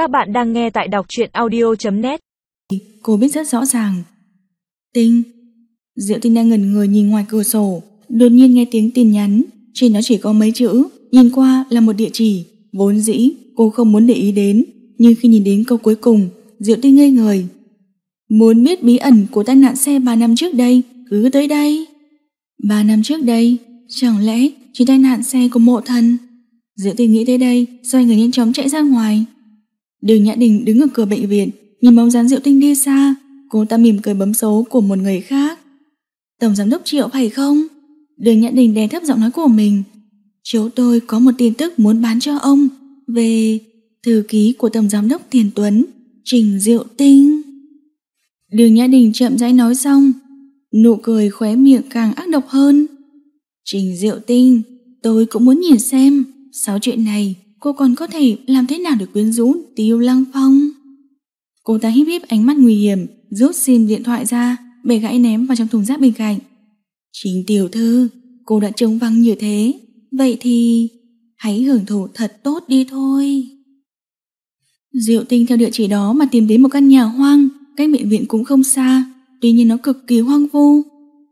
Các bạn đang nghe tại đọc truyện audio.net Cô biết rất rõ ràng. Tinh, Diệu Tinh đang ngẩn người nhìn ngoài cửa sổ, Đột nhiên nghe tiếng tin nhắn. Trên nó chỉ có mấy chữ, Nhìn qua là một địa chỉ. Vốn dĩ, cô không muốn để ý đến, Nhưng khi nhìn đến câu cuối cùng, Diệu Tinh ngây người. Muốn biết bí ẩn của tai nạn xe 3 năm trước đây, Cứ tới đây. 3 năm trước đây, Chẳng lẽ chỉ tai nạn xe của mộ thần? Diệu Tinh nghĩ tới đây, Xoay người nhanh chóng chạy ra ngoài. Đường Nhã Đình đứng ở cửa bệnh viện, Nhìn bóng dáng Diệu Tinh đi xa, Cô ta mỉm cười bấm số của một người khác. Tổng giám đốc Triệu phải không? Đường Nhã Đình đè thấp giọng nói của mình. Chỗ tôi có một tin tức muốn bán cho ông Về thư ký của Tổng giám đốc Thiền Tuấn, Trình Diệu Tinh. Đường Nhã Đình chậm rãi nói xong, Nụ cười khóe miệng càng ác độc hơn. Trình Diệu Tinh, Tôi cũng muốn nhìn xem, Sau chuyện này cô còn có thể làm thế nào để quyến rũ Tiêu Lăng Phong? Cô ta híp híp ánh mắt nguy hiểm, Rút sim điện thoại ra Bể gãy ném vào trong thùng rác bên cạnh. Trình tiểu thư, Cô đã trông văng như thế. Vậy thì, hãy hưởng thụ thật tốt đi thôi. Diệu tinh theo địa chỉ đó mà tìm đến một căn nhà hoang, Cách bệnh viện cũng không xa, Tuy nhiên nó cực kỳ hoang vu.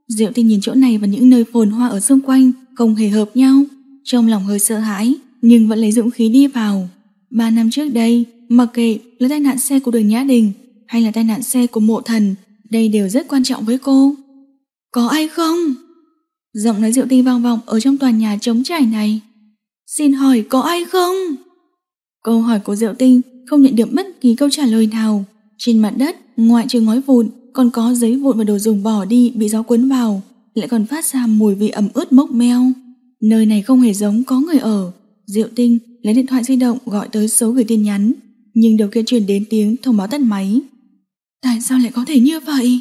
Diệu tinh nhìn chỗ này và những nơi phồn hoa ở xung quanh Không hề hợp nhau, Trong lòng hơi sợ hãi. Nhưng vẫn lấy dũng khí đi vào Ba năm trước đây Mặc kệ là tai nạn xe của đường Nhã Đình Hay là tai nạn xe của mộ thần Đây đều rất quan trọng với cô Có ai không? Giọng nói rượu tinh vang vọng ở trong tòa nhà trống trải này Xin hỏi có ai không? Câu hỏi của Diệu tinh không nhận được bất kỳ câu trả lời nào Trên mặt đất ngoại trừ ngói vụn còn có giấy vụn và đồ dùng bỏ đi bị gió cuốn vào, lại còn phát ra mùi vị ẩm ướt mốc meo. Nơi này không hề giống có người ở. Diệu Tinh lấy điện thoại di động gọi tới số gửi tin nhắn, nhưng đầu kia truyền đến tiếng thông báo tắt máy. Tại sao lại có thể như vậy?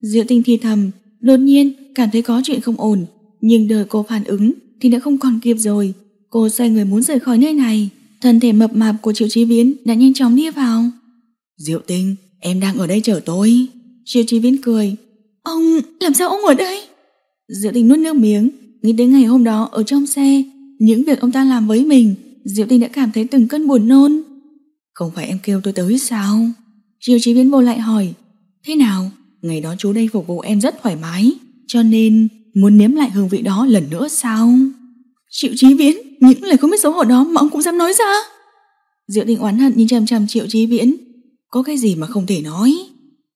Diệu Tinh thì thầm, đột nhiên cảm thấy có chuyện không ổn, nhưng đợi cô phản ứng thì đã không còn kịp rồi. Cô xoay người muốn rời khỏi nơi này, thân thể mập mạp của Triệu Chí Viễn đã nhanh chóng đi vào. Diệu Tinh, em đang ở đây chờ tôi. Triệu Chí Viễn cười Ông, làm sao ông ở đây? Diệu Tinh nuốt nước miếng Nghĩ đến ngày hôm đó ở trong xe Những việc ông ta làm với mình. Diệu Tinh đã cảm thấy từng cơn buồn nôn. Không phải em kêu tôi tới sao? Triệu Chí Viễn vô lại hỏi Thế nào? Ngày đó chú đây phục vụ em rất thoải mái Cho nên muốn nếm lại hương vị đó lần nữa sao? Triệu Chí Viễn Những lời không biết xấu hổ đó mà ông cũng dám nói ra. Diệu Tinh oán hận nhìn chằm chằm Triệu Chí Viễn. Có cái gì mà không thể nói?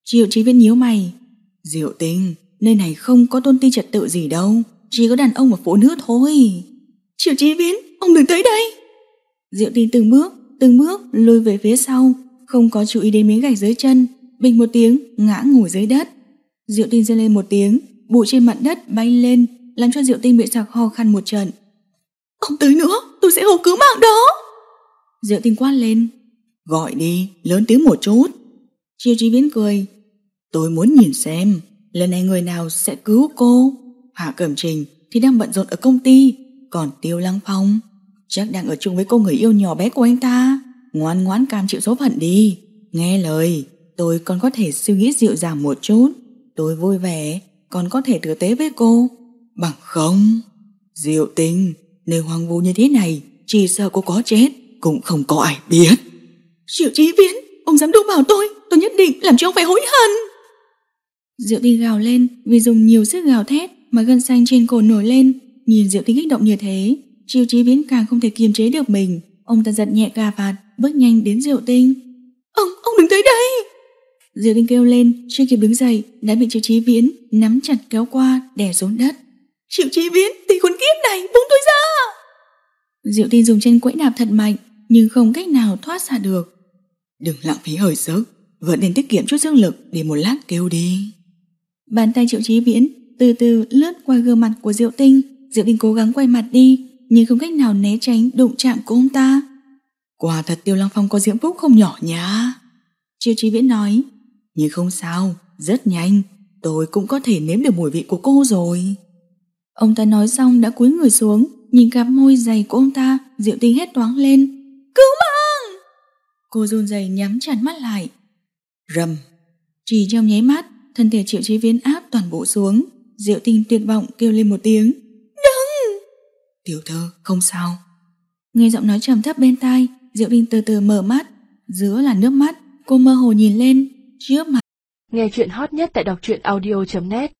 Triệu Chí Viễn nhíu mày. Diệu tinh Nơi này không có tôn ti trật tự gì đâu. Chỉ có đàn ông và phụ nữ thôi Triệu Chí Viễn Ông đừng tới đây. Diệu tinh từng bước Từng bước lùi về phía sau Không có chú ý đến miếng gạch dưới chân Bình một tiếng ngã ngủ dưới đất. Diệu tinh rên lên một tiếng Bụi trên mặt đất bay lên Làm cho Diệu tinh bị sặc ho khăn một trận. Ông tới nữa tôi sẽ hô cứu mạng đó. Diệu tinh quát lên Gọi đi lớn tiếng một chút. Triệu Chí Viễn cười Tôi muốn nhìn xem lần này người nào sẽ cứu cô. Hạ Cẩm Trình thì đang bận rộn ở công ty, còn Tiêu Lăng Phong chắc đang ở chung với cô người yêu nhỏ bé của anh ta. Ngoan ngoãn cam chịu số phận đi. Nghe lời, tôi còn có thể suy nghĩ dịu dàng một chút. Tôi vui vẻ, còn có thể tử tế với cô. Bằng không, diệu tình, nơi hoang vu như thế này, chỉ sợ cô có chết, cũng không có ai biết. Triệu Chí Viễn, ông dám đụng vào tôi, tôi nhất định làm cho ông phải hối hận. Diệu Tinh gào lên vì dùng nhiều sức gào thét mà gân xanh trên cổ nổi lên. Nhìn Diệu Tinh kích động như thế, Triều Chí Viễn càng không thể kiềm chế được mình. Ông ta giật nhẹ gà vạt, bước nhanh đến Diệu Tinh. Ông, ông đừng tới đây! Diệu Tinh kêu lên, chưa kịp đứng dậy, đã bị Triều Chí Viễn nắm chặt kéo qua, đè xuống đất. Triệu Chí Viễn, tỷ con kiếp này, buông tôi ra! Diệu Tinh dùng chân quẫy đạp thật mạnh, nhưng không cách nào thoát ra được. Đừng lãng phí hơi sức, vẫn nên tiết kiệm chút sức lực để một lát kêu đi. Bàn tay Triệu Chí Viễn từ từ lướt qua gương mặt của Diệu Tinh. Diệu Tinh cố gắng quay mặt đi, nhưng không cách nào né tránh đụng chạm của ông ta. Quả thật Tiêu Lăng Phong có diễm phúc không nhỏ nhá. Triệu Chí Viễn nói, nhưng không sao, rất nhanh, tôi cũng có thể nếm được mùi vị của cô rồi. Ông ta nói xong đã cúi người xuống, nhìn cặp môi dày của ông ta, Diệu Tinh hét toáng lên. Cứu mạng! Cô run rẩy nhắm chặt mắt lại. Rầm! Chỉ trong nháy mắt, thân thể triệu chí viễn áp toàn bộ xuống diệu tinh tuyệt vọng kêu lên một tiếng tiểu thư, không sao nghe giọng nói trầm thấp bên tai diệu vinh từ từ mở mắt giữa là nước mắt, cô mơ hồ nhìn lên, trước mặt. Nghe chuyện hot nhất tại đọc truyện audio.net